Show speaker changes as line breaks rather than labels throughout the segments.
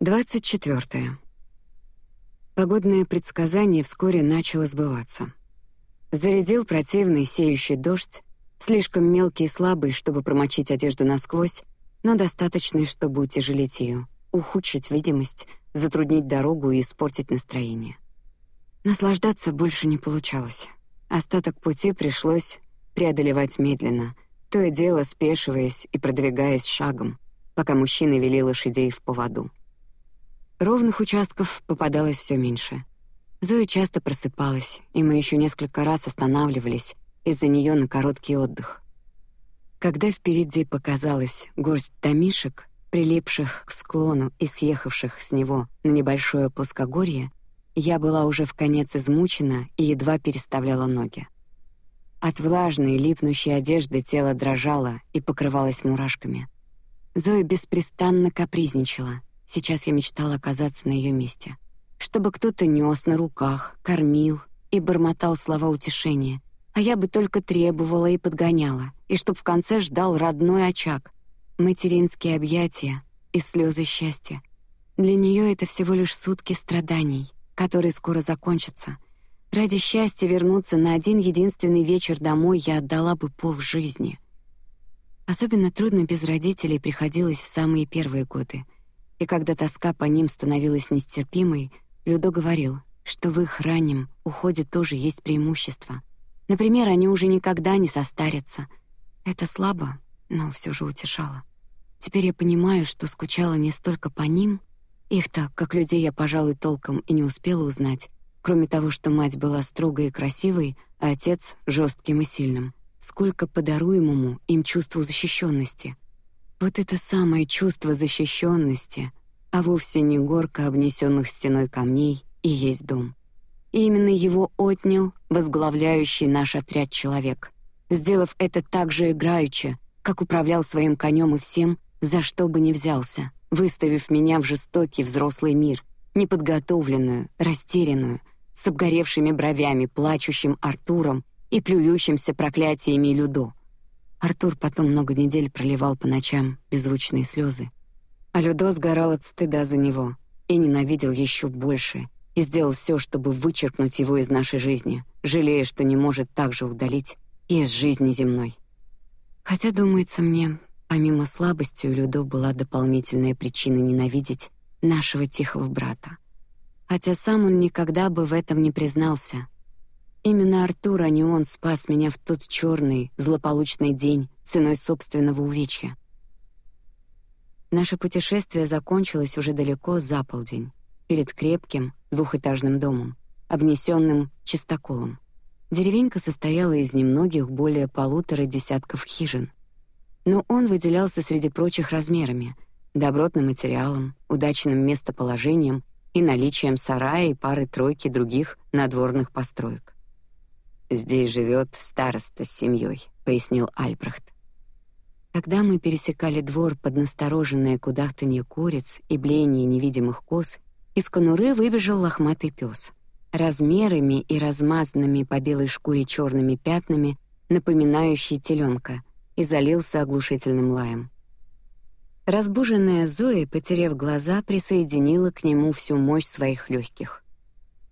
Двадцать четвертое. Погодное предсказание вскоре начало сбываться. Зарядил противный сеющий дождь, слишком мелкий и слабый, чтобы промочить одежду насквозь, но достаточный, чтобы утяжелить ее, ухудшить видимость, затруднить дорогу и испортить настроение. Наслаждаться больше не получалось. Остаток пути пришлось преодолевать медленно, то и дело спешиваясь и продвигаясь шагом, пока мужчина вели лошадей в поводу. Ровных участков попадалось все меньше. Зоя часто просыпалась, и мы еще несколько раз останавливались из-за нее на короткий отдых. Когда впереди показалась горсть домишек, прилипших к склону и съехавших с него на небольшое плоскогорье, я была уже в конец измучена и едва переставляла ноги. От влажной, липнущей одежды тело дрожало и покрывалось мурашками. Зоя беспрестанно капризничала. Сейчас я мечтала оказаться на ее месте, чтобы кто-то нес на руках, кормил и бормотал слова утешения, а я бы только требовала и подгоняла, и чтоб в конце ждал родной очаг, материнские объятия и слезы счастья. Для нее это всего лишь сутки страданий, которые скоро закончатся. Ради счастья вернуться на один единственный вечер домой я отдала бы пол жизни. Особенно трудно без родителей приходилось в самые первые годы, и когда тоска по ним становилась нестерпимой, Людо говорил, что в их раннем уходе тоже есть преимущество. Например, они уже никогда не состарятся. Это слабо, но все же утешало. Теперь я понимаю, что скучала не столько по ним, их-то, как людей, я, пожалуй, толком и не успела узнать, кроме того, что мать была строгой и красивой, а отец жестким и сильным, сколько подаруемому им чувству защищенности. Вот это самое чувство защищенности, а вовсе не горка обнесенных стеной камней и есть дом. И именно его отнял возглавляющий наш отряд человек, сделав это так же играюче, как управлял своим конем и всем, за что бы ни взялся, выставив меня в жестокий взрослый мир, неподготовленную, растерянную, с обгоревшими бровями, плачущим Артуром и плюющимся проклятиями Людо. Артур потом много недель проливал по ночам беззвучные слезы, а Людо сгорал от стыда за него и ненавидел еще больше и сделал все, чтобы вычеркнуть его из нашей жизни, жалея, что не может также удалить из жизни земной. Хотя, думается мне, помимо слабости у Людо была дополнительная причина ненавидеть нашего тихого брата. Хотя сам он никогда бы в этом не признался. Именно Артур, а не он, спас меня в тот черный, злополучный день ценой собственного увечья. Наше путешествие закончилось уже далеко за полдень, перед крепким, двухэтажным домом, обнесенным чистоколом. Деревенька состояла из немногих более полутора десятков хижин, но он выделялся среди прочих размерами, добротным материалом, удачным местоположением и наличием сарая и пары-тройки других надворных построек. Здесь живет староста с семьей, пояснил Альбрехт. Когда мы пересекали двор под настороженное кудахтанье куриц и блеяние невидимых коз, из конуры выбежал лохматый пес, размерами и размазанными по белой шкуре черными пятнами, напоминающий теленка, и залился оглушительным лаем. Разбуженная Зоя, потеряв глаза, присоединила к нему всю мощь своих легких.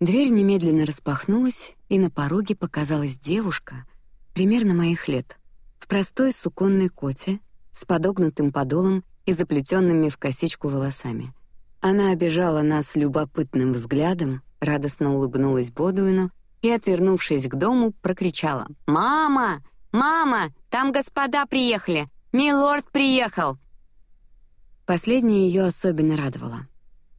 Дверь немедленно распахнулась, и на пороге показалась девушка примерно моих лет, в простой суконной коте с подогнутым подолом и заплетенными в косичку волосами. Она обижала нас любопытным взглядом, радостно улыбнулась Бодуину и, отвернувшись к дому, прокричала: "Мама, мама, там господа приехали, милорд приехал!" Последнее ее особенно радовало.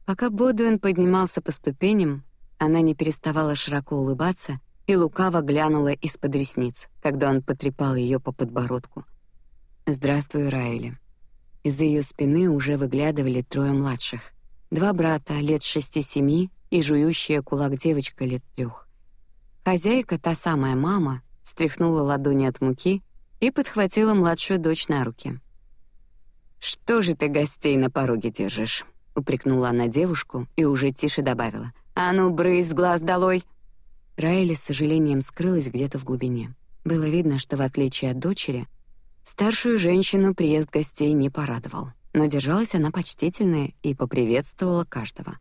Пока Бодуин поднимался по ступеням, она не переставала широко улыбаться и лукаво глянула из-под ресниц, когда он потрепал ее по подбородку. Здравствуй, Райли. Из-за ее спины уже выглядывали трое младших два брата лет шести-семи и жующая кулак девочка лет трех. Хозяйка, та самая мама, стряхнула ладони от муки и подхватила младшую дочь на руки. Что же ты гостей на пороге держишь? упрекнула она девушку и уже тише добавила: А ну брысь глаз долой. Райли с сожалением скрылась где-то в глубине. Было видно, что в отличие от дочери, старшую женщину приезд гостей не порадовал. но держалась она почтительно и поприветствовала каждого.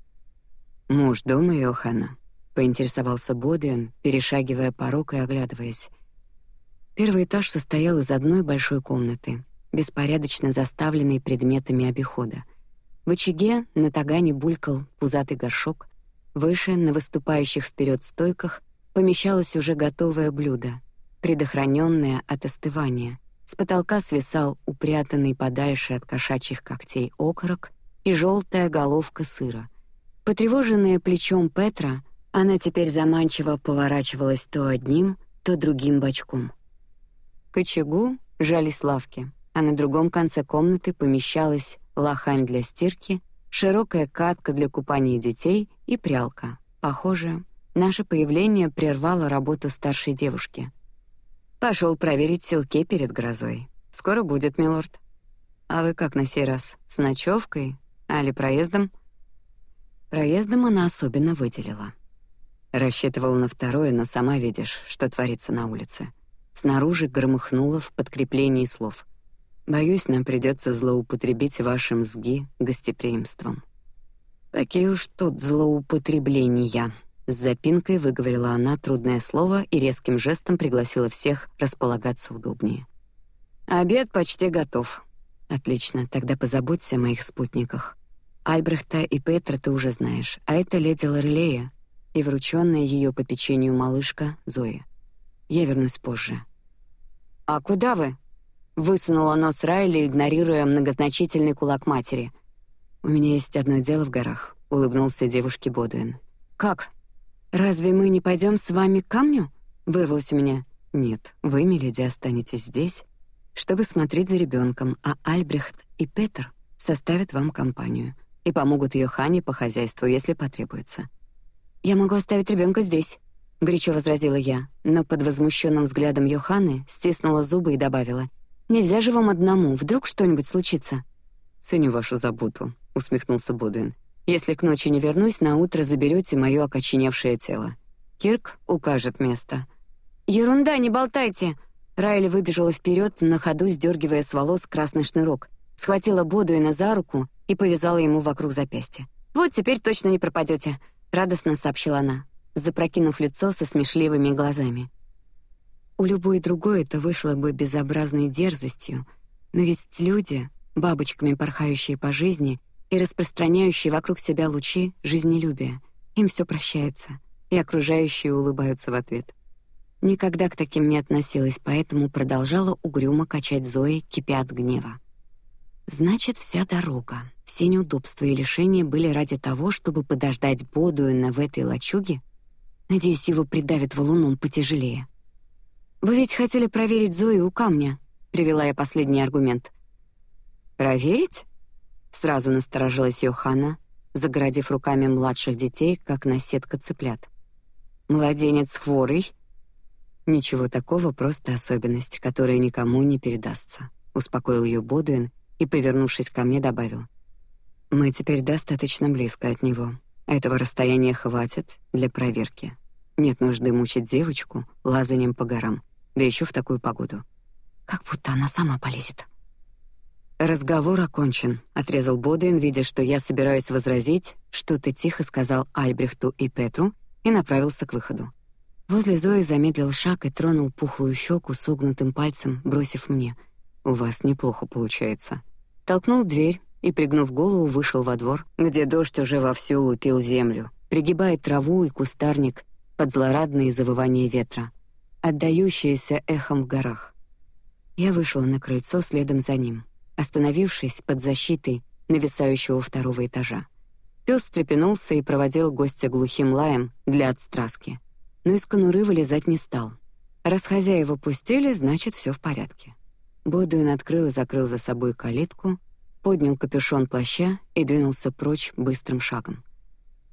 «Муж дома, Йоханна?» — поинтересовался Бодиан, перешагивая порог и оглядываясь. Первый этаж состоял из одной большой комнаты, беспорядочно заставленной предметами обихода. В очаге на тагане булькал пузатый горшок, выше, на выступающих вперед стойках, помещалось уже готовое блюдо, предохраненное от остывания. С потолка свисал упрятанный подальше от кошачьих когтей окорок и желтая головка сыра. Потревоженная плечом Петра, она теперь заманчиво поворачивалась то одним, то другим бочком. К очагу жались лавки, а на другом конце комнаты помещалась лохань для стирки, широкая катка для купания детей и прялка. Похоже, наше появление прервало работу старшей девушки. Пошел проверить селки перед грозой. Скоро будет, милорд. А вы как на сей раз? С ночевкой, али проездом? Проездом она особенно выделила. Рассчитывала на второе, но сама видишь, что творится на улице. Снаружи громыхнуло в подкреплении слов. Боюсь, нам придется злоупотребить вашим сги гостеприимством. Какие уж тут злоупотребления. С запинкой выговорила она трудное слово и резким жестом пригласила всех располагаться удобнее. Обед почти готов. Отлично, тогда позаботься о моих спутниках. Альбрехта и Петра ты уже знаешь, а это леди Лорлея и врученная ее по печенью малышка Зои. Я вернусь позже. А куда вы? Высунула нос Райли, игнорируя многозначительный кулак матери. У меня есть одно дело в горах. Улыбнулся девушке Бодуин. Как? «Разве мы не пойдем с вами к камню?» — вырвалось у меня. «Нет, вы, миледи, останетесь здесь, чтобы смотреть за ребенком, а Альбрехт и Петр составят вам компанию и помогут ее Хане по хозяйству, если потребуется». «Я могу оставить ребенка здесь», — горячо возразила я, но под возмущенным взглядом Йоханы стиснула зубы и добавила. «Нельзя же вам одному, вдруг что-нибудь случится». «Ценю вашу заботу», — усмехнулся Бодуин. Если к ночи не вернусь, на утро заберете мое окоченевшее тело. Кирк укажет место. Ерунда, не болтайте. Райли выбежала вперед, на ходу сдергивая с волос красный шнурок, схватила Бодуина за руку и повязала ему вокруг запястья. Вот теперь точно не пропадете, радостно сообщила она, запрокинув лицо со смешливыми глазами. У любой другой это вышло бы безобразной дерзостью, но ведь люди, бабочками порхающие по жизни, и распространяющие вокруг себя лучи жизнелюбия. Им все прощается, и окружающие улыбаются в ответ. Никогда к таким не относилась, поэтому продолжала угрюмо качать Зои, кипя от гнева. Значит, вся дорога, все неудобства и лишения были ради того, чтобы подождать Бодуэна в этой лачуге. Надеюсь, его придавит валуном потяжелее. Вы ведь хотели проверить Зои у камня, привела я последний аргумент. Проверить? Сразу насторожилась Йоханна, загородив руками младших детей, как наседка цыплят. Младенец хворый? Ничего такого, просто особенность, которая никому не передастся. Успокоил ее Бодуин и, повернувшись ко мне, добавил: Мы теперь достаточно близко от него. Этого расстояния хватит для проверки. Нет нужды мучить девочку лазанием по горам, да еще в такую погоду. Как будто она сама полезет. Разговор окончен, отрезал Боден, видя, что я собираюсь возразить, что-то тихо сказал Альбрехту и Петру и направился к выходу. Возле Зои замедлил шаг и тронул пухлую щеку согнутым пальцем, бросив мне: "У вас неплохо получается". Толкнул дверь и, пригнув голову, вышел во двор, где дождь уже вовсю лупил землю, пригибая траву и кустарник под злорадные завывания ветра, отдающиеся эхом в горах. Я вышла на крыльцо следом за ним остановившись под защитой нависающего второго этажа. Пес встрепенулся и проводил гостя глухим лаем для отстраски, но из конуры вылезать не стал. Раз хозяева пустили, значит все в порядке. Бодуин открыл и закрыл за собой калитку, поднял капюшон плаща и двинулся прочь быстрым шагом.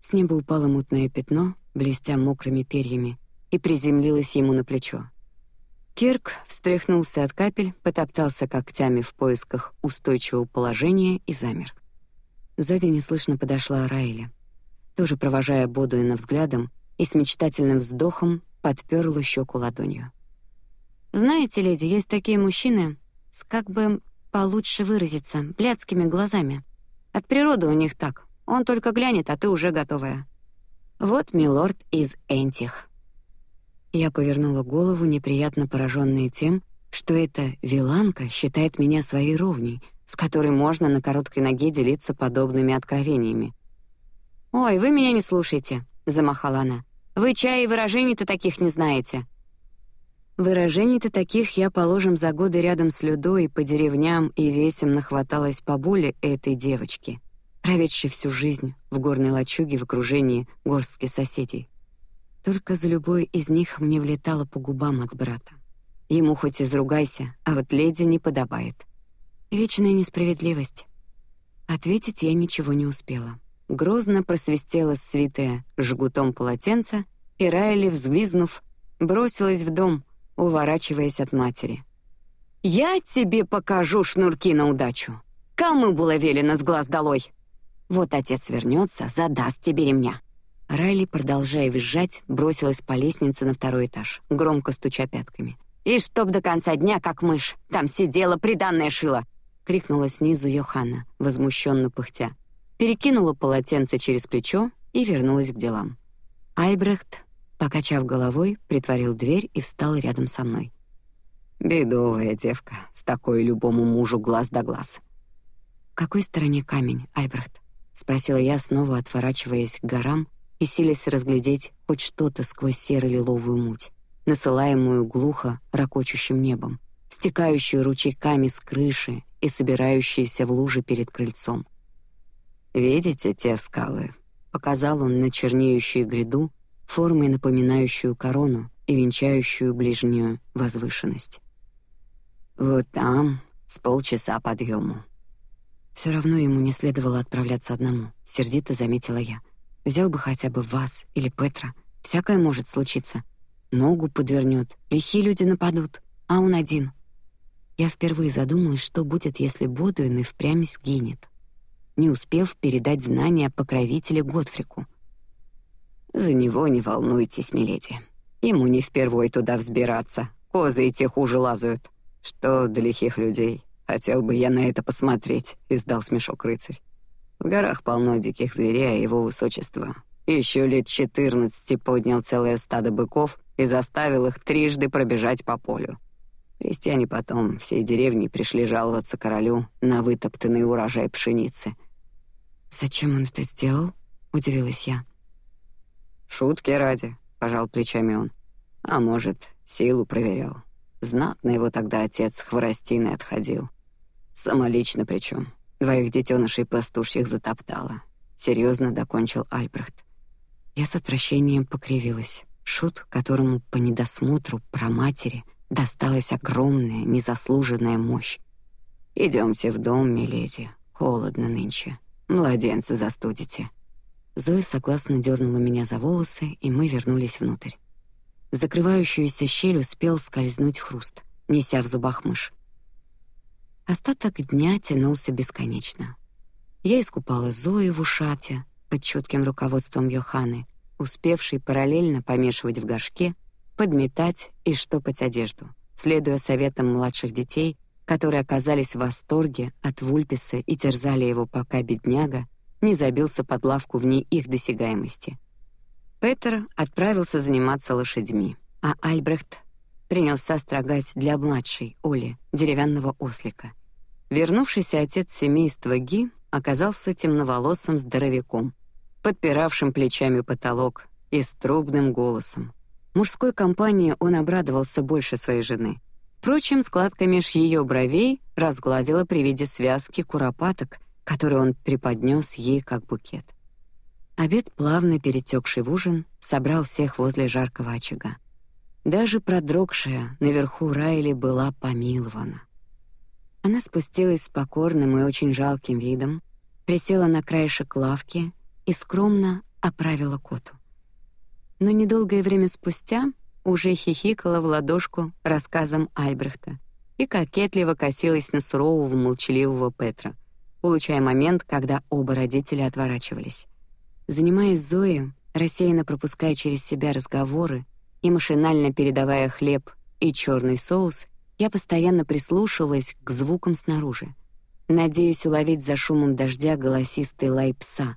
С неба упало мутное пятно, блестя мокрыми перьями, и приземлилось ему на плечо. Кирк встряхнулся от капель, потоптался когтями в поисках устойчивого положения и замер. Сзади неслышно подошла Райли, тоже провожая Бодуина взглядом и с мечтательным вздохом подперла щеку ладонью. Знаете, леди, есть такие мужчины с как бы получше выразиться, блядскими глазами. От природы у них так. Он только глянет, а ты уже готовая. Вот милорд из Энтих. Я повернула голову, неприятно пораженная тем, что эта виланка считает меня своей ровней, с которой можно на короткой ноге делиться подобными откровениями. Ой, вы меня не слушаете, замахала она. Вы чай и выражений-то таких не знаете. Выражений-то таких я, положим, за годы рядом с Людой по деревням и весям нахваталась по боли этой девочки, проведшей всю жизнь в горной лачуге в окружении горстки соседей. Только за любой из них мне влетало по губам от брата. Ему хоть и изругайся, а вот леди не подобает. Вечная несправедливость. Ответить я ничего не успела. Грозно просвистела свитая жгутом полотенца, и Райли, взвизнув, бросилась в дом, уворачиваясь от матери. «Я тебе покажу шнурки на удачу. Кому было велено с глаз долой? Вот отец вернется, задаст тебе ремня». Райли, продолжая визжать, бросилась по лестнице на второй этаж, громко стуча пятками. «И чтоб до конца дня, как мышь, там сидела приданная шила!» — крикнула снизу Йоханна, возмущенно пыхтя. Перекинула полотенце через плечо и вернулась к делам. Альбрехт Покачав головой, притворил дверь и встал рядом со мной. Бедовая девка, с такой любому мужу глаз да глаз. Какой стороне камень, Альберт? спросила я, снова отворачиваясь к горам и силясь разглядеть хоть что-то сквозь серо-лиловую муть, насылаемую глухо ракочущим небом, стекающую ручейками с крыши и собирающуюся в луже перед крыльцом. Видите те скалы? Показал он на чернеющую гряду, формой напоминающую корону и венчающую ближнюю возвышенность. Вот там с полчаса подъему. Все равно ему не следовало отправляться одному. Сердито заметила я. Взял бы хотя бы вас или Петра. Всякое может случиться. Ногу подвернет, лихие люди нападут, а он один. Я впервые задумалась, что будет, если Бодуин и впрямь сгинет, не успев передать знания покровителя Готфрику. За него не волнуйтесь, миледи. Ему не впервой туда взбираться. Козы и те хуже лазают. Что для лихих людей. Хотел бы я на это посмотреть, издал смешок рыцарь. В горах полно диких зверей, а его высочество еще лет четырнадцати поднял целое стадо быков и заставил их трижды пробежать по полю. Крестьяне потом всей деревни пришли жаловаться королю на вытоптанный урожай пшеницы. Зачем он это сделал? удивилась я. Шутки ради, пожал плечами он. А может, силу проверял. Знатно его тогда отец хворостиной отходил. Самолично причем. Двоих детенышей пастушьих затоптала. Серьезно докончил Альбрехт. Я с отвращением покривилась. Шут, которому по недосмотру про матери досталась огромная незаслуженная мощь. Идемте в дом, миледи. Холодно нынче. Младенца застудите. Зоя согласно дернула меня за волосы, и мы вернулись внутрь. Закрывающуюся щель успел скользнуть хруст, неся в зубах мышь. Остаток дня тянулся бесконечно. Я искупала Зою в ушате под чутким руководством Йоханы, успевшей параллельно помешивать в горшке, подметать и штопать одежду, следуя советам младших детей, которые оказались в восторге от Вульписа и терзали его, пока бедняга не забился под лавку вне их досягаемости. Петер отправился заниматься лошадьми, а Альбрехт принялся строгать для младшей Оли деревянного ослика. Вернувшийся отец семейства Ги оказался темноволосым здоровяком, подпиравшим плечами потолок и с трубным голосом. Мужской компании он обрадовался больше своей жены. Впрочем, складка меж ее бровей разгладила при виде связки куропаток, который он преподнес ей как букет. Обед, плавно перетекший в ужин, собрал всех возле жаркого очага. Даже продрогшая наверху Райли была помилована. Она спустилась с покорным и очень жалким видом, присела на краешек лавки и скромно оправила коту. Но недолгое время спустя уже хихикала в ладошку рассказом Альбрехта и кокетливо косилась на сурового молчаливого Петра — улучшая момент, когда оба родителя отворачивались. Занимаясь Зоей, рассеянно пропуская через себя разговоры и машинально передавая хлеб и черный соус, я постоянно прислушивалась к звукам снаружи. Надеюсь уловить за шумом дождя голосистый лай пса,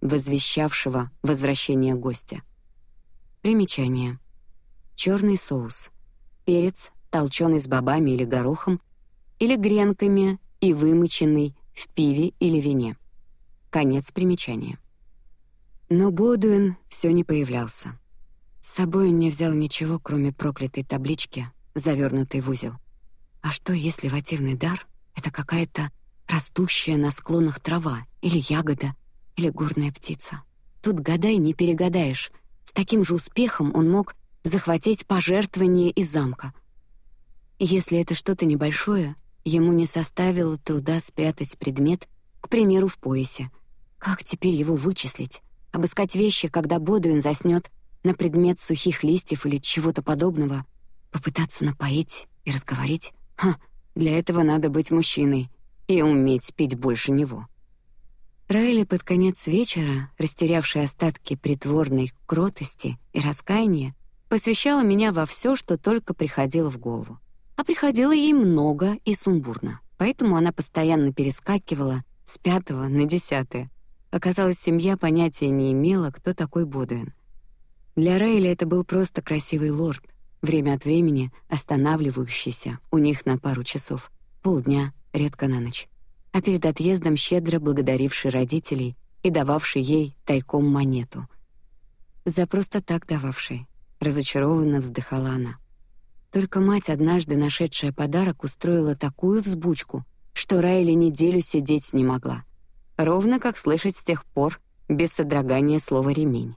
возвещавшего возвращение гостя. Примечание. Черный соус. Перец, толченый с бобами или горохом, или гренками и вымоченный в пиве или вине. Конец примечания. Но Бодуин все не появлялся. С собой он не взял ничего, кроме проклятой таблички, завернутой в узел. А что, если вативный дар — это какая-то растущая на склонах трава или ягода или горная птица? Тут гадай не перегадаешь. С таким же успехом он мог захватить пожертвование из замка. Если это что-то небольшое, ему не составило труда спрятать предмет, к примеру, в поясе. Как теперь его вычислить? Обыскать вещи, когда Бодуин заснет на предмет сухих листьев или чего-то подобного, попытаться напоить и разговорить. Ха, для этого надо быть мужчиной и уметь пить больше него. Райли под конец вечера, растерявший остатки притворной кротости и раскаяния, посвящала меня во все, что только приходило в голову. А приходило ей много и сумбурно, поэтому она постоянно перескакивала с пятого на десятое. Оказалось, семья понятия не имела, кто такой Бодуин. Для Райли это был просто красивый лорд, время от времени останавливающийся у них на пару часов, полдня, редко на ночь, а перед отъездом щедро благодаривший родителей и дававший ей тайком монету. За просто так дававший, разочарованно вздыхала она. Только мать, однажды нашедшая подарок, устроила такую взбучку, что Райли неделю сидеть не могла, ровно как слышать с тех пор без содрогания слова ремень.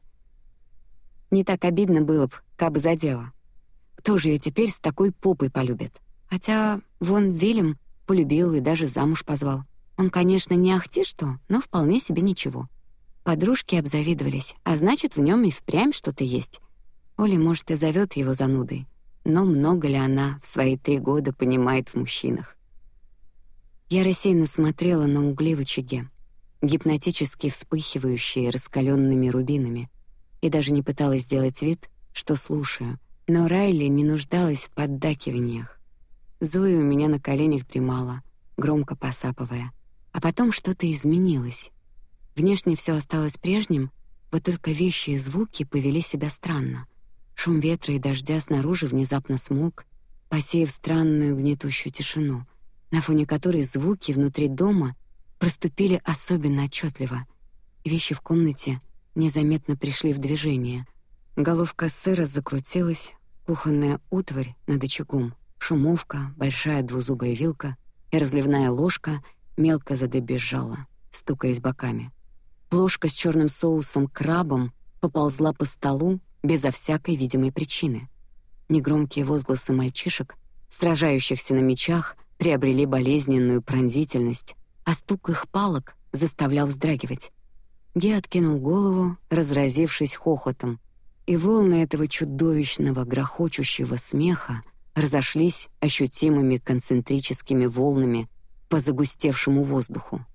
Не так обидно было б, как бы задело. Кто же ее теперь с такой попой полюбит? Хотя вон Вильям полюбил и даже замуж позвал. Он, конечно, не ахти что, но вполне себе ничего. Подружки обзавидовались, а значит, в нем и впрямь что-то есть. Оля, может, и зовет его занудой, но много ли она в свои три года понимает в мужчинах? Я рассеянно смотрела на угли в очаге, гипнотически вспыхивающие раскаленными рубинами, и даже не пыталась сделать вид, что слушаю. Но Райли не нуждалась в поддакиваниях. Зоя у меня на коленях дремала, громко посапывая. А потом что-то изменилось. Внешне все осталось прежним, вот только вещи и звуки повели себя странно. Шум ветра и дождя снаружи внезапно смолк, посеяв странную гнетущую тишину, на фоне которой звуки внутри дома проступили особенно отчетливо. Вещи в комнате незаметно пришли в движение. Головка сыра закрутилась, кухонная утварь над очагом, шумовка, большая двузубая вилка и разливная ложка мелко задребезжала, стукаясь боками. Ложка с черным соусом крабом поползла по столу безо всякой видимой причины. Негромкие возгласы мальчишек, сражающихся на мечах, приобрели болезненную пронзительность, а стук их палок заставлял вздрагивать. Ге откинул голову, разразившись хохотом, и волны этого чудовищного грохочущего смеха разошлись ощутимыми концентрическими волнами по загустевшему воздуху.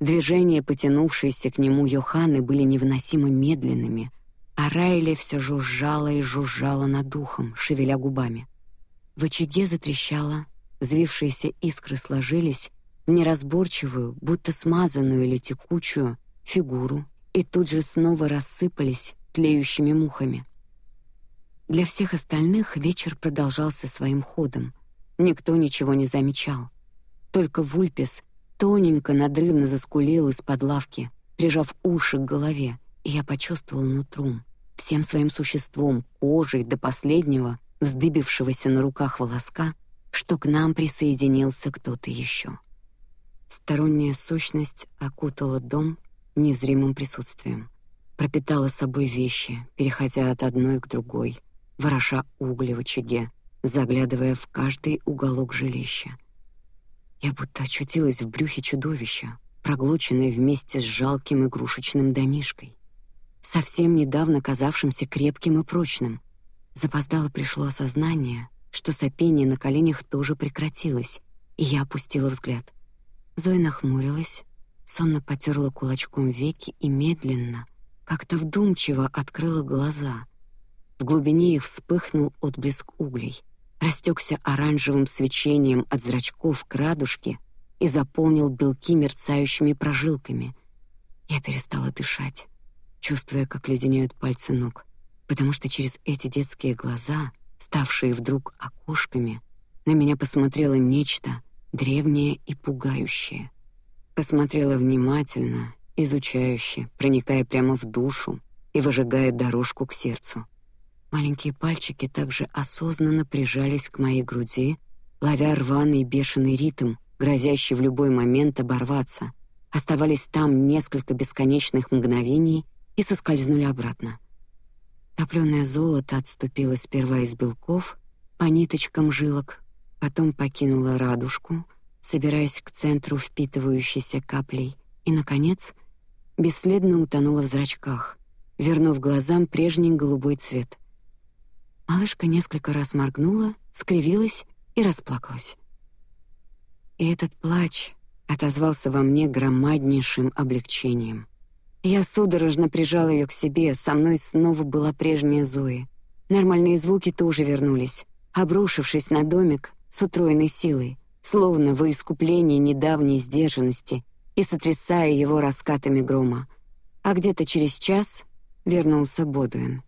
Движения, потянувшиеся к нему Йоханы, были невыносимо медленными, а Райли все жужжала и жужжала над духом, шевеля губами. В очаге затрещало, взвившиеся искры сложились в неразборчивую, будто смазанную или текучую, фигуру и тут же снова рассыпались тлеющими мухами. Для всех остальных вечер продолжался своим ходом. Никто ничего не замечал. Только Вульпис тоненько надрывно заскулил из-под лавки, прижав уши к голове, и я почувствовал нутром, всем своим существом, кожей до последнего вздыбившегося на руках волоска, что к нам присоединился кто-то еще. Сторонняя сущность окутала дом незримым присутствием, пропитала собой вещи, переходя от одной к другой, вороша угли в очаге, заглядывая в каждый уголок жилища. Я будто очутилась в брюхе чудовища, проглоченной вместе с жалким игрушечным домишкой, совсем недавно казавшимся крепким и прочным. Запоздало пришло осознание, что сопение на коленях тоже прекратилось, и я опустила взгляд. Зоя нахмурилась, сонно потерла кулачком веки и медленно, как-то вдумчиво открыла глаза. В глубине их вспыхнул отблеск углей, растекся оранжевым свечением от зрачков к радужке и заполнил белки мерцающими прожилками. Я перестала дышать, чувствуя, как леденеют пальцы ног, потому что через эти детские глаза, ставшие вдруг окошками, на меня посмотрело нечто древнее и пугающее. Посмотрела внимательно, изучающе, проникая прямо в душу и выжигая дорожку к сердцу. Маленькие пальчики также осознанно прижались к моей груди, ловя рваный бешеный ритм, грозящий в любой момент оборваться. Оставались там несколько бесконечных мгновений и соскользнули обратно. Топленое золото отступило сперва из белков по ниточкам жилок, потом покинуло радужку, собираясь к центру впитывающейся каплей, и, наконец, бесследно утонуло в зрачках, вернув глазам прежний голубой цвет. Малышка несколько раз моргнула, скривилась и расплакалась. И этот плач отозвался во мне громаднейшим облегчением. Я судорожно прижала ее к себе, со мной снова была прежняя Зои. Нормальные звуки тоже вернулись, обрушившись на домик с утроенной силой, словно во искупление недавней сдержанности и сотрясая его раскатами грома. А где-то через час вернулся Бодуин.